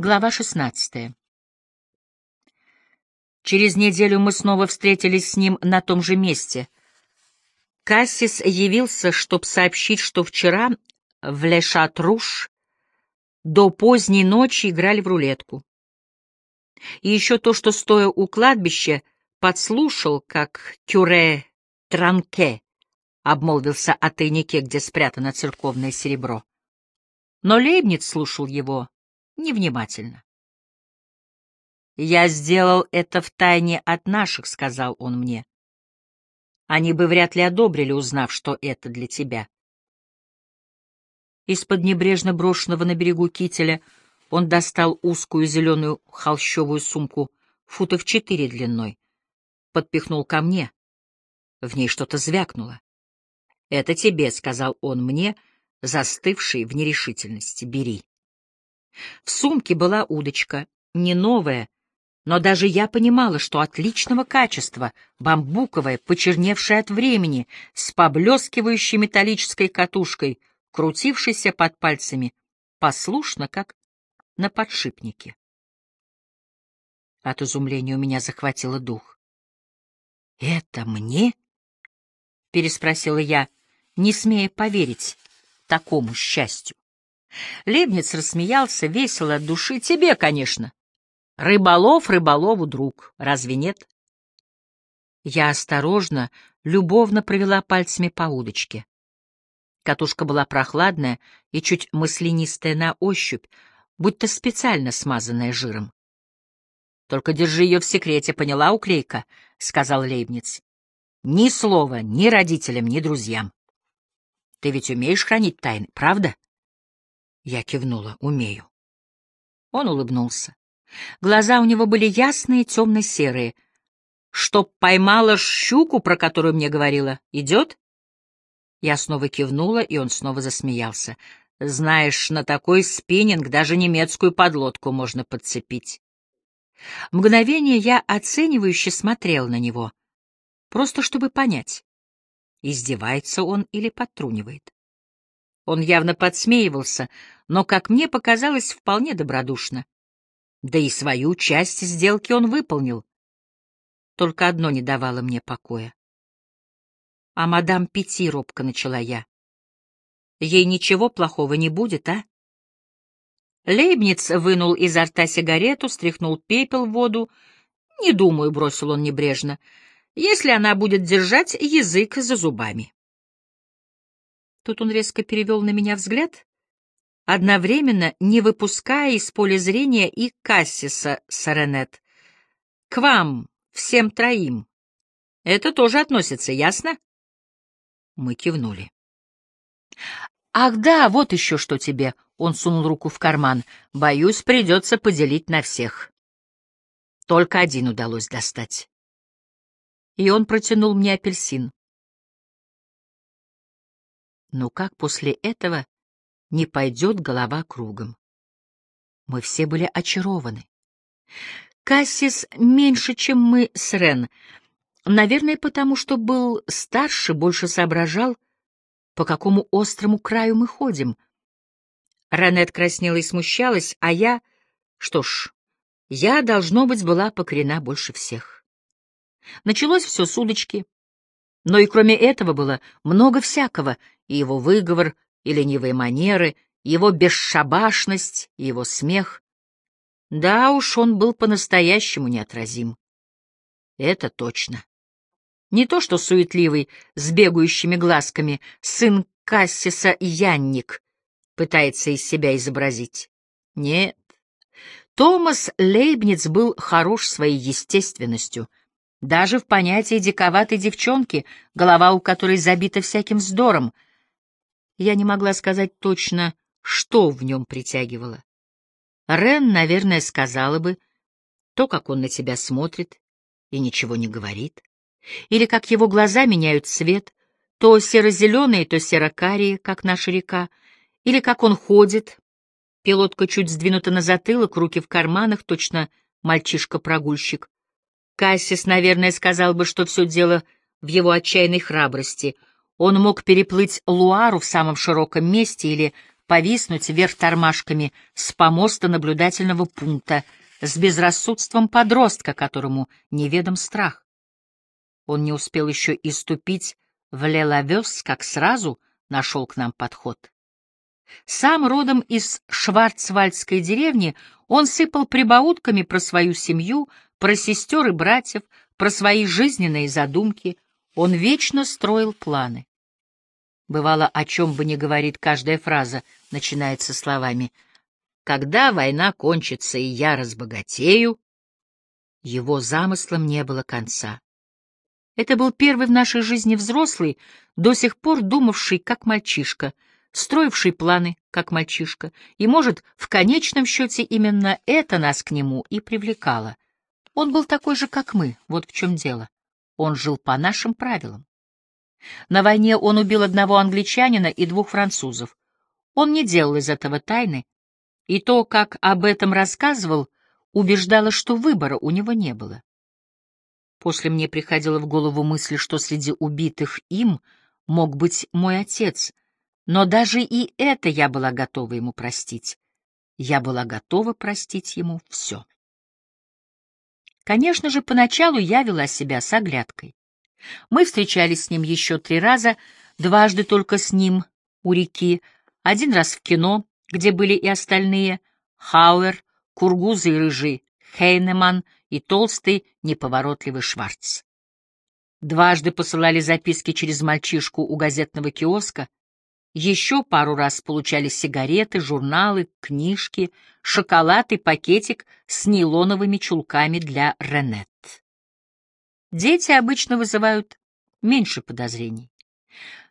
Глава 16. Через неделю мы снова встретились с ним на том же месте. Кассис явился, чтобы сообщить, что вчера в Лешат-Руш до поздней ночи играли в рулетку. И еще то, что, стоя у кладбища, подслушал, как Кюре Транке обмолвился о тайнике, где спрятано церковное серебро. Но Лейбниц слушал его невнимательно. «Я сделал это втайне от наших», — сказал он мне. «Они бы вряд ли одобрили, узнав, что это для тебя». Из-под небрежно брошенного на берегу кителя он достал узкую зеленую холщовую сумку футов четыре длиной, подпихнул ко мне. В ней что-то звякнуло. «Это тебе», — сказал он мне, застывший в нерешительности. «Бери». В сумке была удочка, не новая, но даже я понимала, что отличного качества, бамбуковая, почерневшая от времени, с поблескивающей металлической катушкой, крутившейся под пальцами, послушно, как на подшипнике. От изумления у меня захватило дух. «Это мне?» — переспросила я, не смея поверить такому счастью. Лебниц рассмеялся весело от души. Тебе, конечно. Рыболов рыболову друг. Разве нет? Я осторожно, любовно провела пальцами по удочке. Катушка была прохладная и чуть маслянистая на ощупь, будто специально смазанная жиром. «Только держи ее в секрете, поняла, уклейка?» — сказал Лейбниц. «Ни слова ни родителям, ни друзьям. Ты ведь умеешь хранить тайны, правда?» Я кивнула. Умею. Он улыбнулся. Глаза у него были ясные, темно-серые. Чтоб поймала щуку, про которую мне говорила, идет? Я снова кивнула, и он снова засмеялся. Знаешь, на такой спиннинг даже немецкую подлодку можно подцепить. Мгновение я оценивающе смотрел на него, просто чтобы понять, издевается он или подтрунивает. Он явно подсмеивался, но, как мне показалось, вполне добродушно. Да и свою часть сделки он выполнил. Только одно не давало мне покоя. А мадам Пяти робко начала я. Ей ничего плохого не будет, а? Лейбниц вынул изо рта сигарету, стряхнул пепел в воду. Не думаю, бросил он небрежно, если она будет держать язык за зубами. Тут он резко перевел на меня взгляд, одновременно не выпуская из поля зрения и Кассиса Саренет. «К вам, всем троим. Это тоже относится, ясно?» Мы кивнули. «Ах да, вот еще что тебе!» — он сунул руку в карман. «Боюсь, придется поделить на всех. Только один удалось достать». И он протянул мне апельсин. Но как после этого не пойдет голова кругом? Мы все были очарованы. Кассис меньше, чем мы с Рен, наверное, потому что был старше, больше соображал, по какому острому краю мы ходим. Ранет краснела и смущалась, а я... Что ж, я, должно быть, была покорена больше всех. Началось все с удочки. Но и кроме этого было много всякого, и его выговор, и ленивые манеры, и его бесшабашность, и его смех. Да уж, он был по-настоящему неотразим. Это точно. Не то что суетливый, с бегающими глазками, сын Кассиса Янник пытается из себя изобразить. Нет. Томас Лейбниц был хорош своей естественностью, даже в понятии диковатой девчонки, голова у которой забита всяким вздором. Я не могла сказать точно, что в нем притягивало. Рен, наверное, сказала бы то, как он на тебя смотрит и ничего не говорит, или как его глаза меняют цвет, то серо-зеленые, то серо-карие, как наша река, или как он ходит, пилотка чуть сдвинута на затылок, руки в карманах, точно мальчишка-прогульщик, Кассис, наверное, сказал бы, что все дело в его отчаянной храбрости. Он мог переплыть Луару в самом широком месте или повиснуть вверх тормашками с помоста наблюдательного пункта, с безрассудством подростка, которому неведом страх. Он не успел еще и ступить в Лелавес, как сразу нашел к нам подход. Сам родом из шварцвальдской деревни, он сыпал прибаутками про свою семью, про сестер и братьев, про свои жизненные задумки. Он вечно строил планы. Бывало, о чем бы ни говорит каждая фраза, начинается словами «Когда война кончится и я разбогатею», его замыслом не было конца. Это был первый в нашей жизни взрослый, до сих пор думавший как мальчишка, строивший планы как мальчишка, и, может, в конечном счете именно это нас к нему и привлекало. Он был такой же, как мы, вот в чем дело. Он жил по нашим правилам. На войне он убил одного англичанина и двух французов. Он не делал из этого тайны, и то, как об этом рассказывал, убеждало, что выбора у него не было. После мне приходила в голову мысль, что среди убитых им мог быть мой отец, но даже и это я была готова ему простить. Я была готова простить ему все. Конечно же, поначалу я вела себя с оглядкой. Мы встречались с ним еще три раза, дважды только с ним у реки, один раз в кино, где были и остальные, Хауэр, Кургузы и Рыжий, Хейнеман и толстый, неповоротливый Шварц. Дважды посылали записки через мальчишку у газетного киоска, еще пару раз получали сигареты, журналы, книжки, шоколад и пакетик с нейлоновыми чулками для Ренет. Дети обычно вызывают меньше подозрений.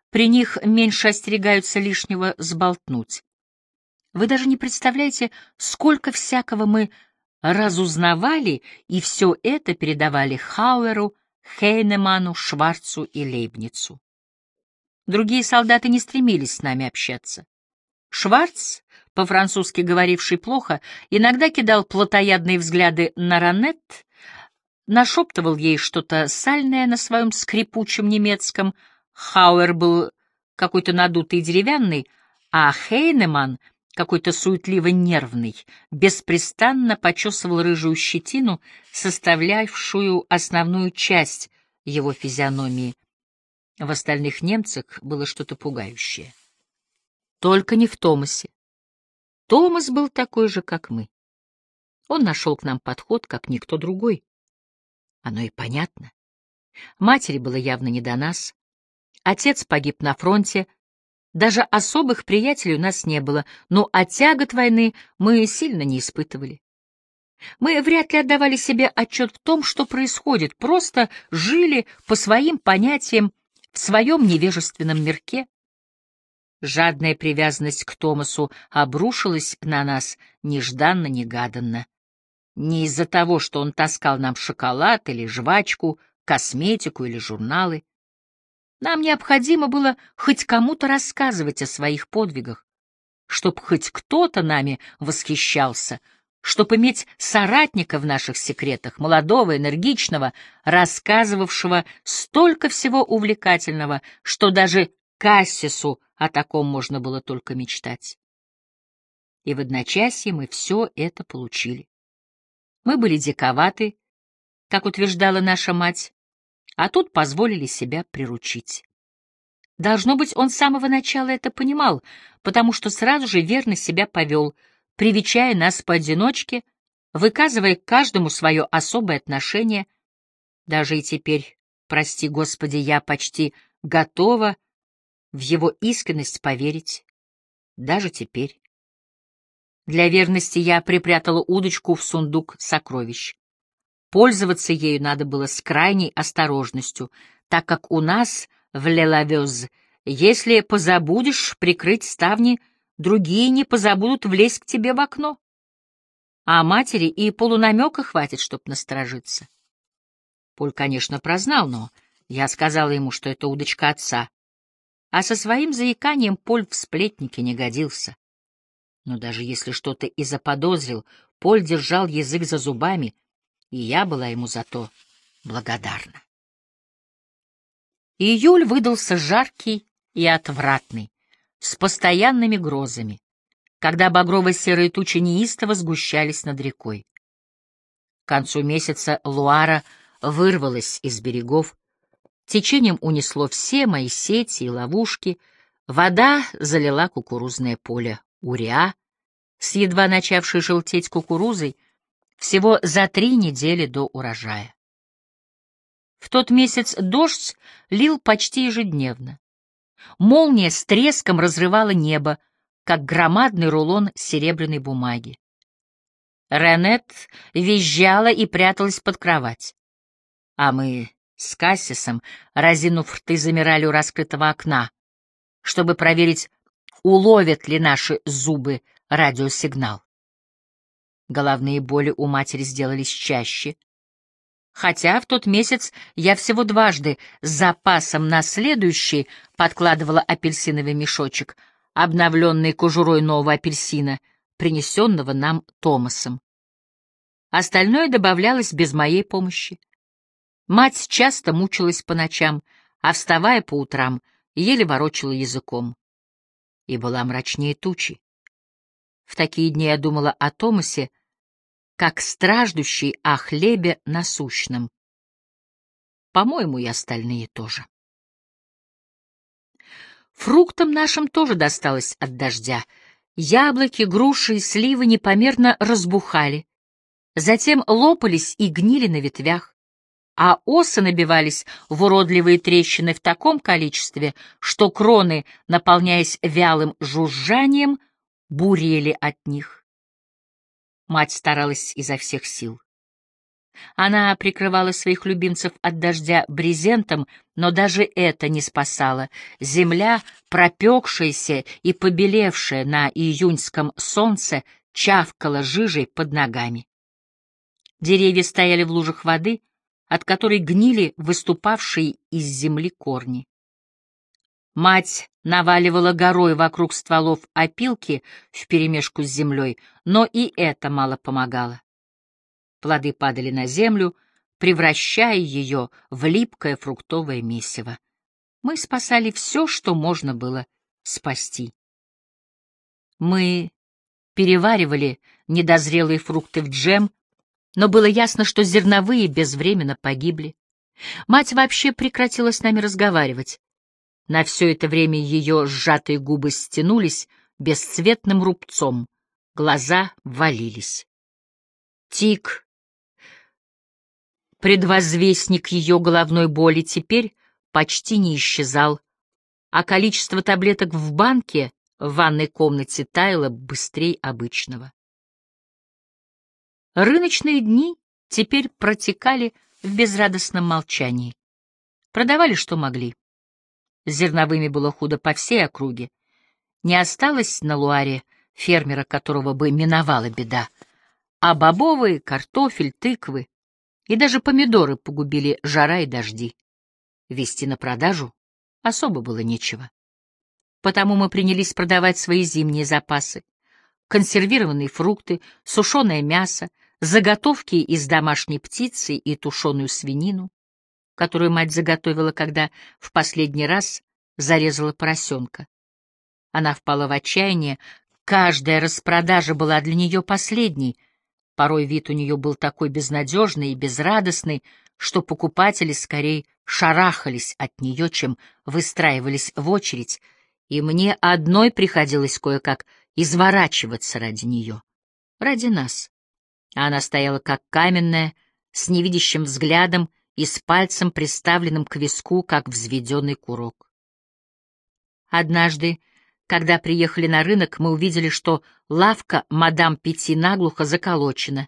При них меньше остерегаются лишнего сболтнуть. Вы даже не представляете, сколько всякого мы разузнавали, и все это передавали Хауэру, Хейнеману, Шварцу и Лейбницу. Другие солдаты не стремились с нами общаться. Шварц, по-французски говоривший плохо, иногда кидал плотоядные взгляды на Ранет, нашептывал ей что-то сальное на своем скрипучем немецком. Хауэр был какой-то надутый деревянный, а Хейнеман, какой-то суетливо нервный, беспрестанно почесывал рыжую щетину, составлявшую основную часть его физиономии. В остальных немцах было что-то пугающее. Только не в Томасе. Томас был такой же, как мы. Он нашел к нам подход, как никто другой. Оно и понятно. Матери было явно не до нас. Отец погиб на фронте. Даже особых приятелей у нас не было, но от тягот войны мы сильно не испытывали. Мы вряд ли отдавали себе отчет в том, что происходит, просто жили по своим понятиям в своем невежественном мирке. Жадная привязанность к Томасу обрушилась на нас нежданно-негаданно. Не из-за того, что он таскал нам шоколад или жвачку, косметику или журналы. Нам необходимо было хоть кому-то рассказывать о своих подвигах, чтоб хоть кто-то нами восхищался, чтоб иметь соратника в наших секретах, молодого, энергичного, рассказывавшего столько всего увлекательного, что даже Кассису о таком можно было только мечтать. И в одночасье мы все это получили. Мы были диковаты, как утверждала наша мать, а тут позволили себя приручить. Должно быть, он с самого начала это понимал, потому что сразу же верно себя повел, привечая нас поодиночке, выказывая каждому свое особое отношение. Даже и теперь, прости Господи, я почти готова в его искренность поверить. Даже теперь. Для верности я припрятала удочку в сундук сокровищ. Пользоваться ею надо было с крайней осторожностью, так как у нас в Лелавез, если позабудешь прикрыть ставни, другие не позабудут влезть к тебе в окно. А матери и полунамека хватит, чтоб насторожиться. Поль, конечно, прознал, но я сказала ему, что это удочка отца. А со своим заиканием Поль в сплетнике не годился. Но даже если что-то и заподозрил, Поль держал язык за зубами, и я была ему за то благодарна. Июль выдался жаркий и отвратный, с постоянными грозами. когда багрово-серые тучи неистово сгущались над рекой. К концу месяца Луара вырвалась из берегов, течением унесло все мои сети и ловушки, вода залила кукурузное поле Уриа, с едва начавшей желтеть кукурузой, всего за три недели до урожая. В тот месяц дождь лил почти ежедневно. Молния с треском разрывала небо, как громадный рулон серебряной бумаги. Ренет визжала и пряталась под кровать. А мы с Кассисом, разинув рты, замирали у раскрытого окна, чтобы проверить, уловят ли наши зубы радиосигнал. Головные боли у матери сделались чаще, хотя в тот месяц я всего дважды с запасом на следующий подкладывала апельсиновый мешочек, обновленный кожурой нового апельсина — принесенного нам Томасом. Остальное добавлялось без моей помощи. Мать часто мучилась по ночам, а, вставая по утрам, еле ворочала языком. И была мрачнее тучи. В такие дни я думала о Томасе, как страждущий о хлебе насущном. По-моему, и остальные тоже. Фруктам нашим тоже досталось от дождя — Яблоки, груши и сливы непомерно разбухали, затем лопались и гнили на ветвях, а осы набивались в уродливые трещины в таком количестве, что кроны, наполняясь вялым жужжанием, бурели от них. Мать старалась изо всех сил. Она прикрывала своих любимцев от дождя брезентом, но даже это не спасало. Земля, пропекшаяся и побелевшая на июньском солнце, чавкала жижей под ногами. Деревья стояли в лужах воды, от которой гнили выступавшие из земли корни. Мать наваливала горой вокруг стволов опилки вперемешку с землей, но и это мало помогало. Плоды падали на землю, превращая ее в липкое фруктовое месиво. Мы спасали все, что можно было спасти. Мы переваривали недозрелые фрукты в джем, но было ясно, что зерновые безвременно погибли. Мать вообще прекратила с нами разговаривать. На все это время ее сжатые губы стянулись бесцветным рубцом, глаза валились. Тик Предвозвестник ее головной боли теперь почти не исчезал, а количество таблеток в банке в ванной комнате таяло быстрее обычного. Рыночные дни теперь протекали в безрадостном молчании. Продавали, что могли. С зерновыми было худо по всей округе. Не осталось на Луаре фермера, которого бы миновала беда. А бобовые, картофель, тыквы и даже помидоры погубили жара и дожди. Вести на продажу особо было нечего. Потому мы принялись продавать свои зимние запасы. Консервированные фрукты, сушеное мясо, заготовки из домашней птицы и тушеную свинину, которую мать заготовила, когда в последний раз зарезала поросенка. Она впала в отчаяние, каждая распродажа была для нее последней — Порой вид у нее был такой безнадежный и безрадостный, что покупатели скорее шарахались от нее, чем выстраивались в очередь, и мне одной приходилось кое-как изворачиваться ради нее, ради нас. Она стояла как каменная, с невидящим взглядом и с пальцем, приставленным к виску, как взведенный курок. Однажды когда приехали на рынок, мы увидели, что лавка мадам Пяти наглухо заколочена.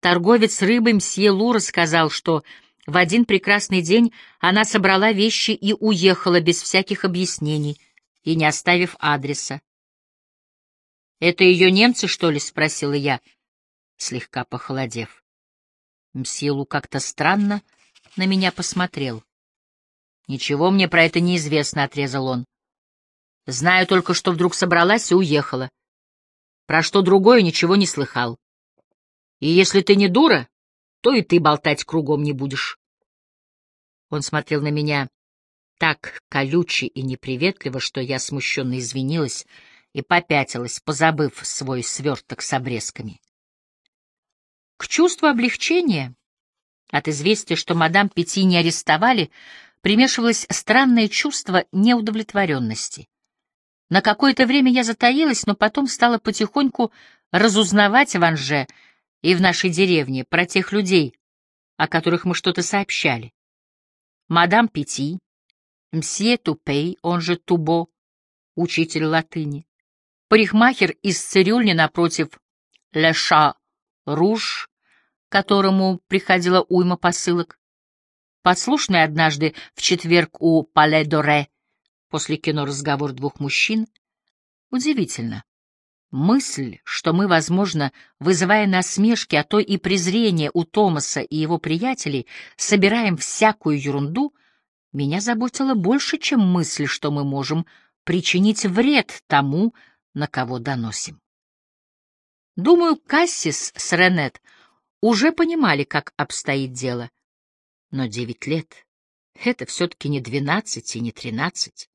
Торговец рыбой мсье Лу рассказал, что в один прекрасный день она собрала вещи и уехала без всяких объяснений и не оставив адреса. «Это ее немцы, что ли?» — спросила я, слегка похолодев. Мсье Лу как-то странно на меня посмотрел. «Ничего мне про это неизвестно», — отрезал он. Знаю только, что вдруг собралась и уехала. Про что другое ничего не слыхал. И если ты не дура, то и ты болтать кругом не будешь. Он смотрел на меня так колюче и неприветливо, что я смущенно извинилась. и попятилась, позабыв свой сверток с обрезками. К чувству облегчения от известия, что мадам Пяти не арестовали, примешивалось странное чувство неудовлетворенности. На какое-то время я затаилась, но потом стала потихоньку разузнавать в Анже и в нашей деревне про тех людей, о которых мы что-то сообщали. Мадам Пяти, мсье Тупей, он же Тубо, учитель латыни, парикмахер из цирюльни напротив Леша Руж, которому приходила уйма посылок, подслушный однажды в четверг у Пале-Доре после кино разговор двух мужчин. Удивительно. Мысль, что мы, возможно, вызывая насмешки, а то и презрение у Томаса и его приятелей, собираем всякую ерунду, меня заботила больше, чем мысль, что мы можем причинить вред тому, на кого доносим. Думаю, Кассис с Ренет уже понимали, как обстоит дело. Но девять лет — это все-таки не двенадцать и не тринадцать.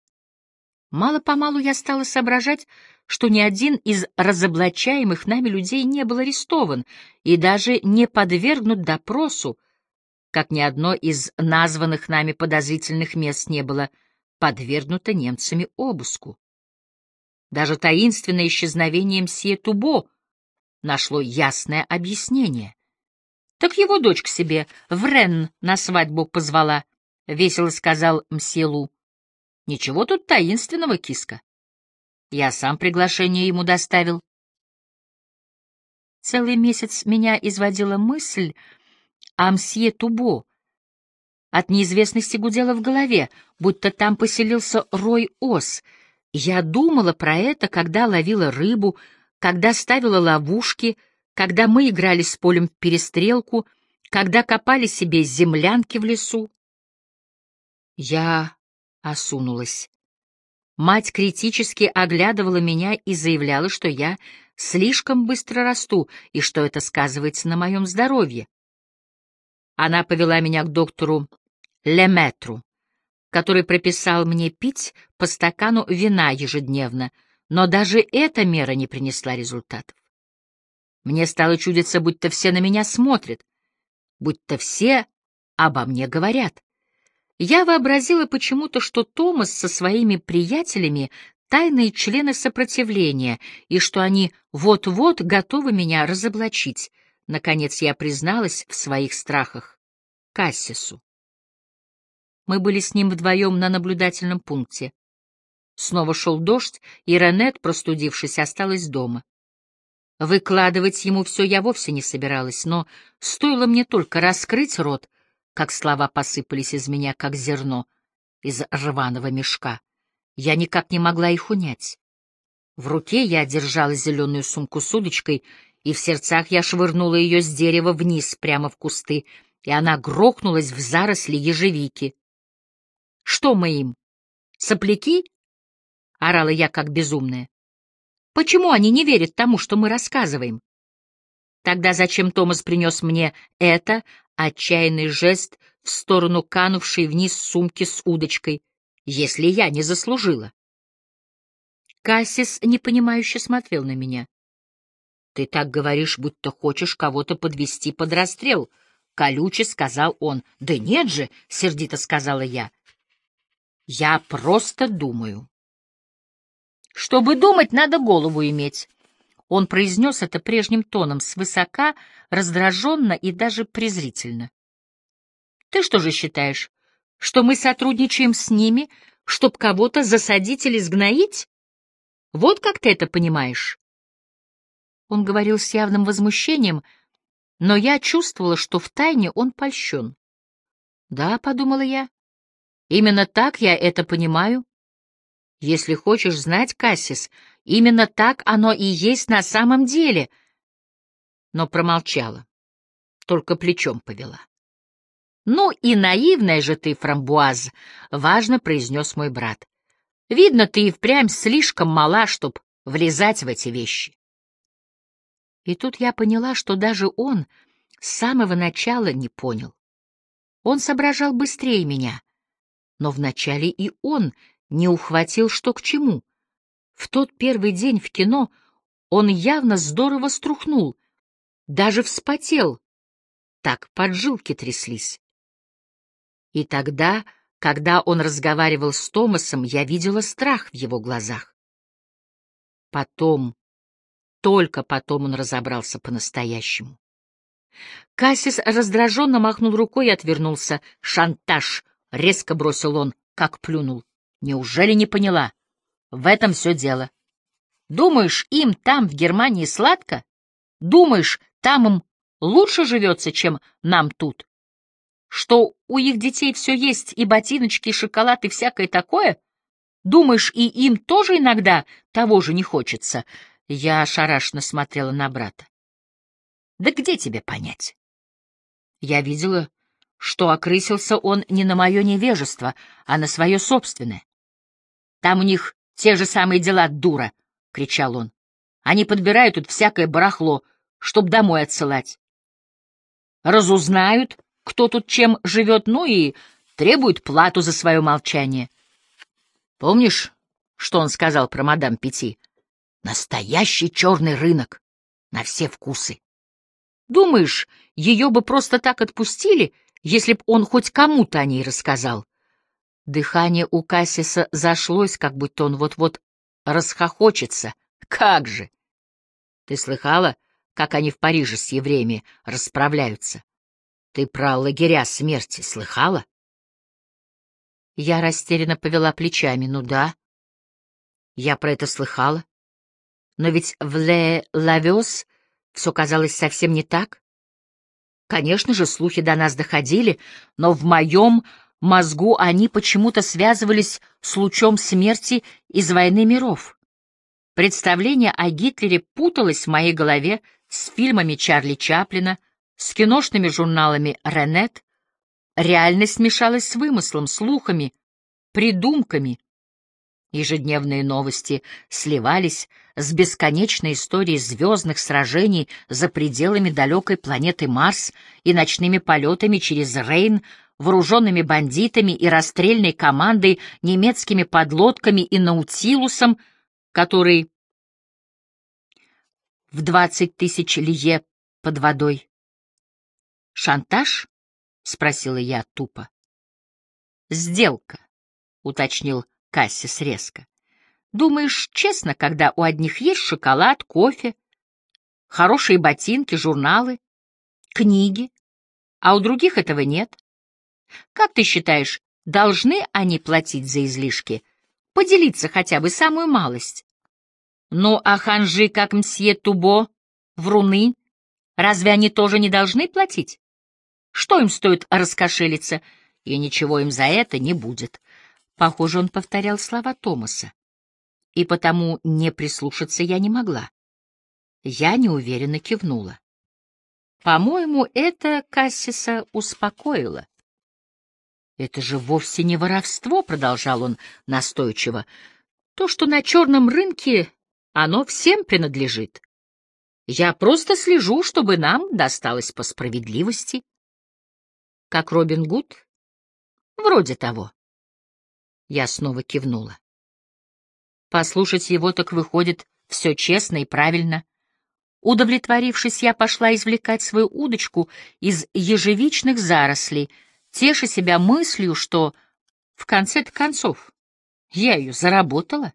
Мало-помалу я стала соображать, что ни один из разоблачаемых нами людей не был арестован и даже не подвергнут допросу, как ни одно из названных нами подозрительных мест не было подвергнуто немцами обыску. Даже таинственное исчезновение мсье Тубо нашло ясное объяснение. Так его дочь к себе в Рен на свадьбу позвала, — весело сказал мсье Лу. Ничего тут таинственного, киска. Я сам приглашение ему доставил. Целый месяц меня изводила мысль о мсье Тубо. От неизвестности гудела в голове, будто там поселился рой ос. Я думала про это, когда ловила рыбу, когда ставила ловушки, когда мы играли с полем в перестрелку, когда копали себе землянки в лесу. Я осунулась. Мать критически оглядывала меня и заявляла, что я слишком быстро расту и что это сказывается на моем здоровье. Она повела меня к доктору Леметру, который прописал мне пить по стакану вина ежедневно, но даже эта мера не принесла результатов. Мне стало чудиться, будто все на меня смотрят, будто все обо мне говорят. Я вообразила почему-то, что Томас со своими приятелями — тайные члены сопротивления, и что они вот-вот готовы меня разоблачить. Наконец я призналась в своих страхах Кассису. Мы были с ним вдвоем на наблюдательном пункте. Снова шел дождь, и Ренет, простудившись, осталась дома. Выкладывать ему все я вовсе не собиралась, но стоило мне только раскрыть рот, как слова посыпались из меня, как зерно из рваного мешка. Я никак не могла их унять. В руке я держала зеленую сумку с удочкой, и в сердцах я швырнула ее с дерева вниз, прямо в кусты, и она грохнулась в заросли ежевики. — Что мы им? Сопляки? — орала я, как безумная. — Почему они не верят тому, что мы рассказываем? Тогда зачем Томас принес мне это, отчаянный жест в сторону канувшей вниз сумки с удочкой, если я не заслужила. Кассис непонимающе смотрел на меня. — Ты так говоришь, будто хочешь кого-то подвести под расстрел, — колюче сказал он. — Да нет же, — сердито сказала я. — Я просто думаю. — Чтобы думать, надо голову иметь. Он произнес это прежним тоном, свысока, раздраженно и даже презрительно. «Ты что же считаешь, что мы сотрудничаем с ними, чтоб кого-то засадить или сгноить? Вот как ты это понимаешь?» Он говорил с явным возмущением, но я чувствовала, что втайне он польщен. «Да», — подумала я, — «именно так я это понимаю. Если хочешь знать, Кассис, Именно так оно и есть на самом деле. Но промолчала, только плечом повела. «Ну и наивная же ты, фрамбуаз», — важно произнес мой брат. «Видно, ты и впрямь слишком мала, чтоб влезать в эти вещи». И тут я поняла, что даже он с самого начала не понял. Он соображал быстрее меня, но вначале и он не ухватил, что к чему — В тот первый день в кино он явно здорово струхнул, даже вспотел, так поджилки тряслись. И тогда, когда он разговаривал с Томасом, я видела страх в его глазах. Потом, только потом он разобрался по-настоящему. Кассис раздраженно махнул рукой и отвернулся. «Шантаж!» — резко бросил он, как плюнул. «Неужели не поняла? В этом все дело. Думаешь, им там, в Германии, сладко? Думаешь, там им лучше живется, чем нам тут? Что у их детей все есть, и ботиночки, и шоколад, и всякое такое? Думаешь, и им тоже иногда того же не хочется?» Я ошарашенно смотрела на брата. Да где тебе понять? Я видела, что окрысился он не на мое невежество, а на свое собственное. Там у них те же самые дела, дура, — кричал он. Они подбирают тут всякое барахло, чтоб домой отсылать. Разузнают, кто тут чем живет, ну и требуют плату за свое молчание. Помнишь, что он сказал про мадам Пяти? Настоящий черный рынок на все вкусы. Думаешь, ее бы просто так отпустили, если б он хоть кому-то о ней рассказал? Дыхание у Кассиса зашлось, как будто он вот-вот расхохочется. Как же! Ты слыхала, как они в Париже с евреями расправляются? Ты про лагеря смерти слыхала? Я растерянно повела плечами. Ну да, я про это слыхала. Но ведь в Ле Лавёс все казалось совсем не так. Конечно же, слухи до нас доходили, но в моем мозгу они почему-то связывались с лучом смерти из «Войны миров». Представление о Гитлере путалось в моей голове с фильмами Чарли Чаплина, с киношными журналами «Ренет». Реальность смешалась с вымыслом, слухами, придумками, Ежедневные новости сливались с бесконечной историей звездных сражений за пределами далекой планеты Марс и ночными полетами через Рейн, вооруженными бандитами и расстрельной командой, немецкими подлодками и Наутилусом, который в двадцать тысяч лье под водой. «Шантаж?» — спросила я тупо. «Сделка», — уточнил Кассис резко. Думаешь, честно, когда у одних есть шоколад, кофе, хорошие ботинки, журналы, книги, а у других этого нет? Как ты считаешь, должны они платить за излишки? Поделиться хотя бы самую малость? Ну, а ханжи, как мсье Тубо, вруны, разве они тоже не должны платить? Что им стоит раскошелиться, и ничего им за это не будет. Похоже, он повторял слова Томаса. И потому не прислушаться я не могла. Я неуверенно кивнула. По-моему, это Кассиса успокоило. «Это же вовсе не воровство», — продолжал он настойчиво. «То, что на черном рынке, оно всем принадлежит. Я просто слежу, чтобы нам досталось по справедливости. Как Робин Гуд? Вроде того. Я снова кивнула. Послушать его так выходит все честно и правильно. Удовлетворившись, я пошла извлекать свою удочку из ежевичных зарослей, теша себя мыслью, что в конце концов я ее заработала.